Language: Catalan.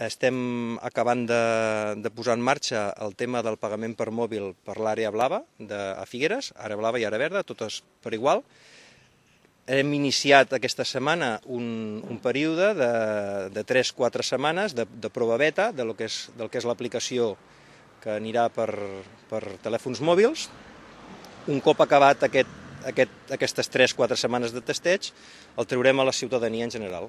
Estem acabant de, de posar en marxa el tema del pagament per mòbil per l'àrea blava de, a Figueres, àrea blava i àrea verda, totes per igual. Hem iniciat aquesta setmana un, un període de, de 3-4 setmanes de, de prova beta de lo que és, del que és l'aplicació que anirà per, per telèfons mòbils. Un cop acabat aquest, aquest, aquestes 3-4 setmanes de testeig, el traurem a la ciutadania en general.